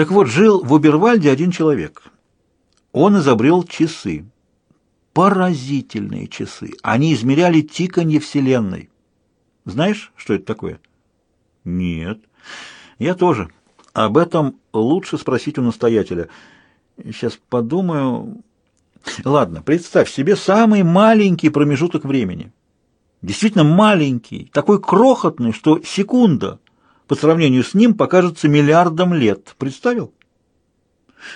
Так вот, жил в Убервальде один человек. Он изобрел часы. Поразительные часы. Они измеряли тиканье Вселенной. Знаешь, что это такое? Нет. Я тоже. Об этом лучше спросить у настоятеля. Сейчас подумаю. Ладно, представь себе самый маленький промежуток времени. Действительно маленький, такой крохотный, что секунда по сравнению с ним покажется миллиардом лет. Представил?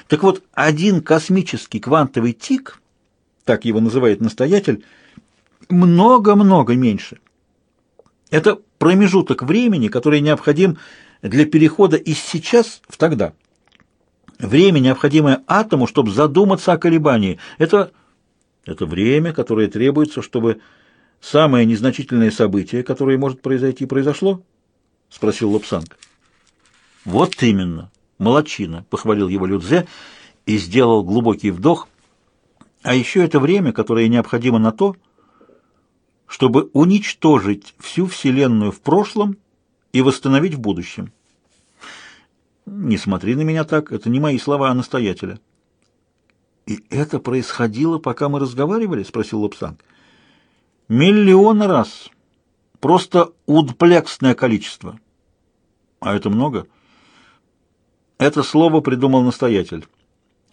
Так вот, один космический квантовый тик, так его называет настоятель, много-много меньше. Это промежуток времени, который необходим для перехода из сейчас в тогда. Время, необходимое атому, чтобы задуматься о колебании. Это, это время, которое требуется, чтобы самое незначительное событие, которое может произойти, произошло? Спросил Лапсанг. Вот именно. Молодчина, похвалил его Людзе и сделал глубокий вдох. А еще это время, которое необходимо на то, чтобы уничтожить всю Вселенную в прошлом и восстановить в будущем. Не смотри на меня так, это не мои слова, а настоятеля. И это происходило, пока мы разговаривали? спросил Лапсанг. Миллион раз. Просто удплексное количество. А это много? Это слово придумал настоятель.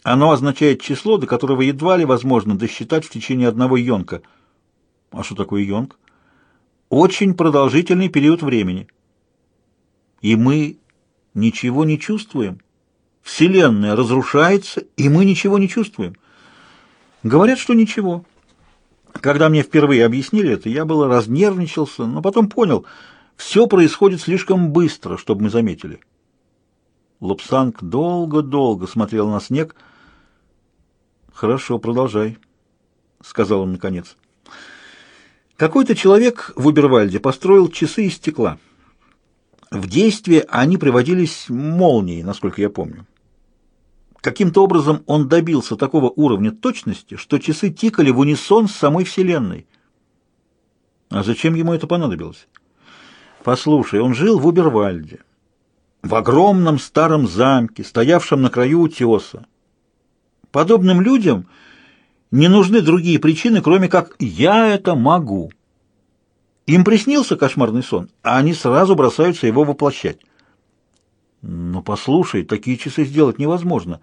Оно означает число, до которого едва ли возможно досчитать в течение одного йонка. А что такое йонк? Очень продолжительный период времени. И мы ничего не чувствуем. Вселенная разрушается, и мы ничего не чувствуем. Говорят, что ничего. Когда мне впервые объяснили это, я было разнервничался, но потом понял, все происходит слишком быстро, чтобы мы заметили. Лапсанг долго-долго смотрел на снег. «Хорошо, продолжай», — сказал он наконец. Какой-то человек в Убервальде построил часы из стекла. В действие они приводились молнией, насколько я помню. Каким-то образом он добился такого уровня точности, что часы тикали в унисон с самой Вселенной. А зачем ему это понадобилось? Послушай, он жил в Убервальде, в огромном старом замке, стоявшем на краю утеса. Подобным людям не нужны другие причины, кроме как «я это могу». Им приснился кошмарный сон, а они сразу бросаются его воплощать. Но послушай, такие часы сделать невозможно,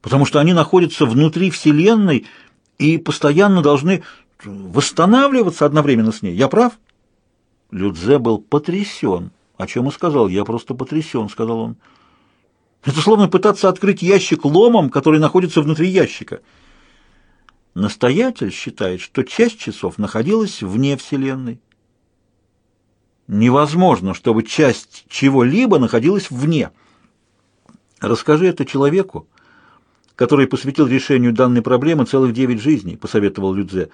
потому что они находятся внутри Вселенной и постоянно должны восстанавливаться одновременно с ней. Я прав? Людзе был потрясен. О чем и сказал. Я просто потрясен, сказал он. Это словно пытаться открыть ящик ломом, который находится внутри ящика. Настоятель считает, что часть часов находилась вне Вселенной. Невозможно, чтобы часть чего-либо находилась вне. Расскажи это человеку, который посвятил решению данной проблемы целых девять жизней, посоветовал Людзе.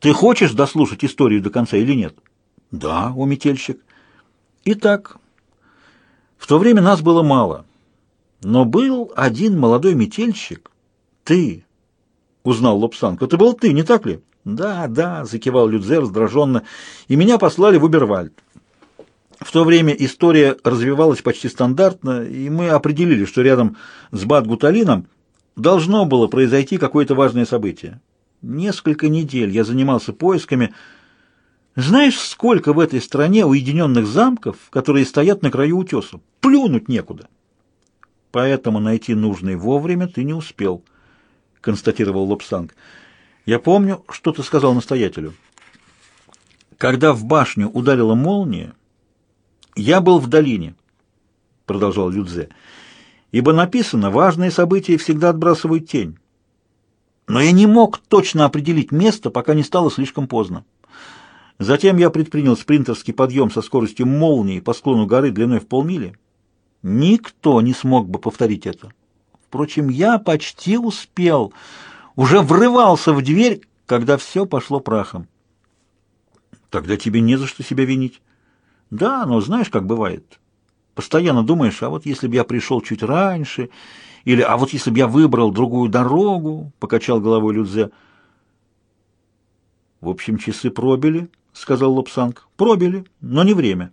Ты хочешь дослушать историю до конца или нет? Да, о метельщик. Итак, в то время нас было мало, но был один молодой метельщик. Ты, узнал Лобсанг, это был ты, не так ли? Да, да, закивал Людзе раздраженно, и меня послали в Убервальд. В то время история развивалась почти стандартно, и мы определили, что рядом с Бат-Гуталином должно было произойти какое-то важное событие. Несколько недель я занимался поисками. Знаешь, сколько в этой стране уединенных замков, которые стоят на краю утеса? Плюнуть некуда. Поэтому найти нужный вовремя ты не успел, констатировал Лобсанг. Я помню, что ты сказал настоятелю. Когда в башню ударила молния, «Я был в долине», — продолжал Людзе, — «ибо написано, важные события всегда отбрасывают тень. Но я не мог точно определить место, пока не стало слишком поздно. Затем я предпринял спринтерский подъем со скоростью молнии по склону горы длиной в полмили. Никто не смог бы повторить это. Впрочем, я почти успел, уже врывался в дверь, когда все пошло прахом. Тогда тебе не за что себя винить. Да, но знаешь, как бывает. Постоянно думаешь, а вот если бы я пришел чуть раньше, или а вот если бы я выбрал другую дорогу, покачал головой Людзе. В общем, часы пробили, сказал Лобсанг. Пробили, но не время.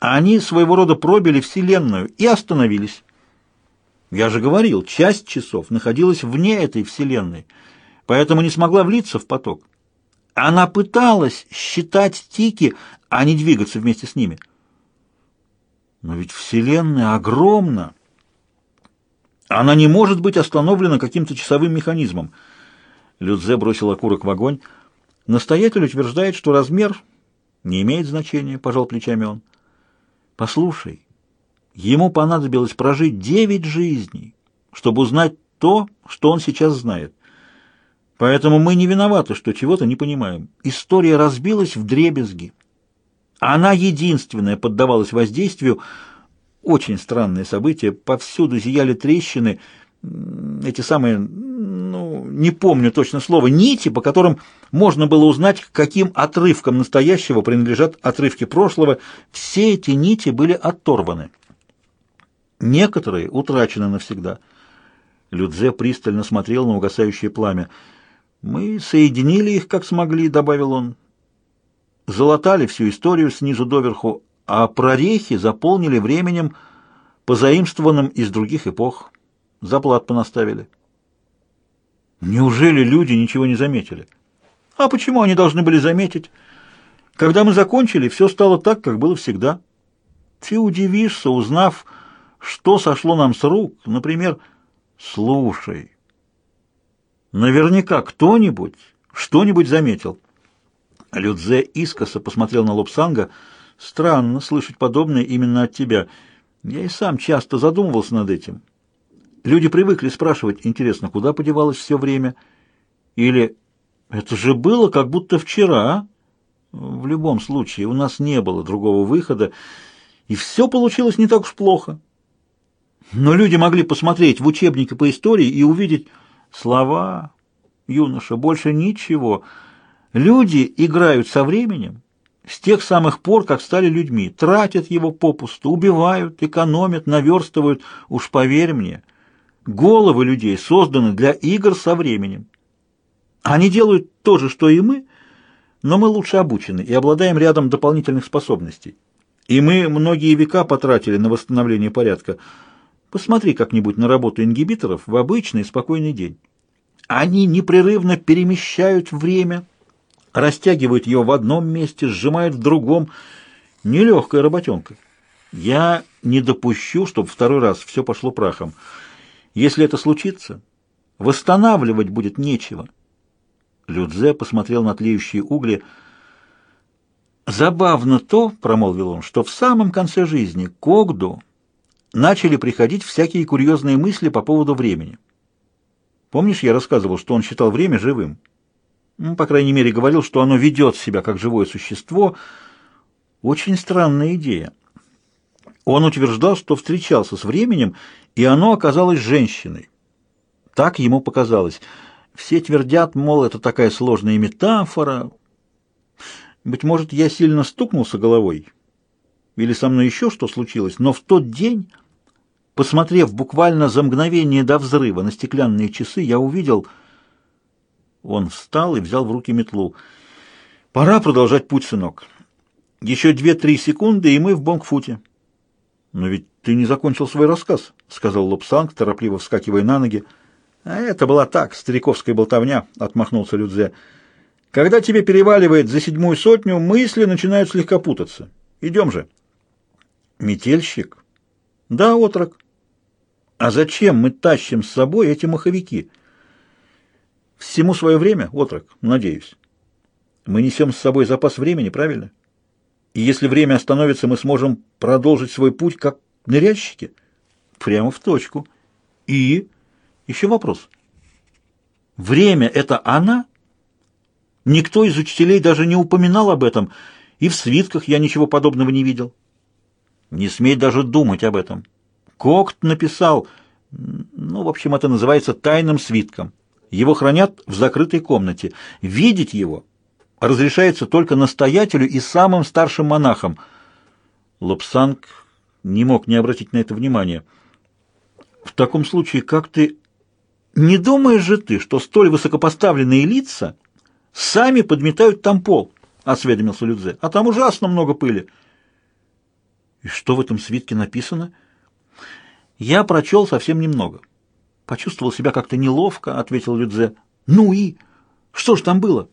Они своего рода пробили Вселенную и остановились. Я же говорил, часть часов находилась вне этой вселенной, поэтому не смогла влиться в поток. Она пыталась считать тики, а не двигаться вместе с ними. Но ведь вселенная огромна. Она не может быть остановлена каким-то часовым механизмом. Людзе бросил окурок в огонь. Настоятель утверждает, что размер не имеет значения, пожал плечами он. Послушай, ему понадобилось прожить девять жизней, чтобы узнать то, что он сейчас знает. Поэтому мы не виноваты, что чего-то не понимаем. История разбилась в дребезги. Она единственная поддавалась воздействию. Очень странное событие. Повсюду зияли трещины, эти самые, ну, не помню точно слово, нити, по которым можно было узнать, к каким отрывкам настоящего принадлежат отрывки прошлого. Все эти нити были оторваны. Некоторые утрачены навсегда. Людзе пристально смотрел на угасающее пламя. «Мы соединили их, как смогли», — добавил он. «Залатали всю историю снизу доверху, а прорехи заполнили временем, позаимствованным из других эпох. Заплат понаставили». «Неужели люди ничего не заметили?» «А почему они должны были заметить? Когда мы закончили, все стало так, как было всегда. Ты удивишься, узнав, что сошло нам с рук, например, «Слушай». Наверняка кто-нибудь что-нибудь заметил. Людзе искоса посмотрел на Лобсанга. Странно слышать подобное именно от тебя. Я и сам часто задумывался над этим. Люди привыкли спрашивать, интересно, куда подевалось все время? Или это же было как будто вчера? В любом случае, у нас не было другого выхода, и все получилось не так уж плохо. Но люди могли посмотреть в учебники по истории и увидеть, Слова, юноша, больше ничего. Люди играют со временем с тех самых пор, как стали людьми, тратят его попусту, убивают, экономят, наверстывают. Уж поверь мне, головы людей созданы для игр со временем. Они делают то же, что и мы, но мы лучше обучены и обладаем рядом дополнительных способностей. И мы многие века потратили на восстановление порядка – Посмотри как-нибудь на работу ингибиторов в обычный спокойный день. Они непрерывно перемещают время, растягивают ее в одном месте, сжимают в другом. Нелегкая работенка. Я не допущу, чтобы второй раз все пошло прахом. Если это случится, восстанавливать будет нечего. Людзе посмотрел на тлеющие угли. «Забавно то, — промолвил он, — что в самом конце жизни Когду начали приходить всякие курьезные мысли по поводу времени. Помнишь, я рассказывал, что он считал время живым? Ну, по крайней мере, говорил, что оно ведет себя как живое существо. Очень странная идея. Он утверждал, что встречался с временем, и оно оказалось женщиной. Так ему показалось. Все твердят, мол, это такая сложная метафора. Быть может, я сильно стукнулся головой, или со мной еще что случилось, но в тот день, посмотрев буквально за мгновение до взрыва на стеклянные часы, я увидел... Он встал и взял в руки метлу. «Пора продолжать путь, сынок. Еще две-три секунды, и мы в Бонгфуте». «Но ведь ты не закончил свой рассказ», — сказал Лобсанг, торопливо вскакивая на ноги. «А это была так, стариковская болтовня», — отмахнулся Людзе. «Когда тебе переваливает за седьмую сотню, мысли начинают слегка путаться. Идем же». Метельщик? Да, отрок. А зачем мы тащим с собой эти маховики? Всему свое время, отрок, надеюсь. Мы несем с собой запас времени, правильно? И если время остановится, мы сможем продолжить свой путь как ныряльщики? Прямо в точку. И? Еще вопрос. Время — это она? Никто из учителей даже не упоминал об этом, и в свитках я ничего подобного не видел. Не смей даже думать об этом. Кокт написал, ну, в общем, это называется тайным свитком. Его хранят в закрытой комнате. Видеть его разрешается только настоятелю и самым старшим монахам. Лобсанг не мог не обратить на это внимания. В таком случае, как ты... Не думаешь же ты, что столь высокопоставленные лица сами подметают там пол? — осведомился Людзе. — А там ужасно много пыли. И что в этом свитке написано? Я прочел совсем немного. Почувствовал себя как-то неловко, ответил Людзе. Ну и? Что ж там было?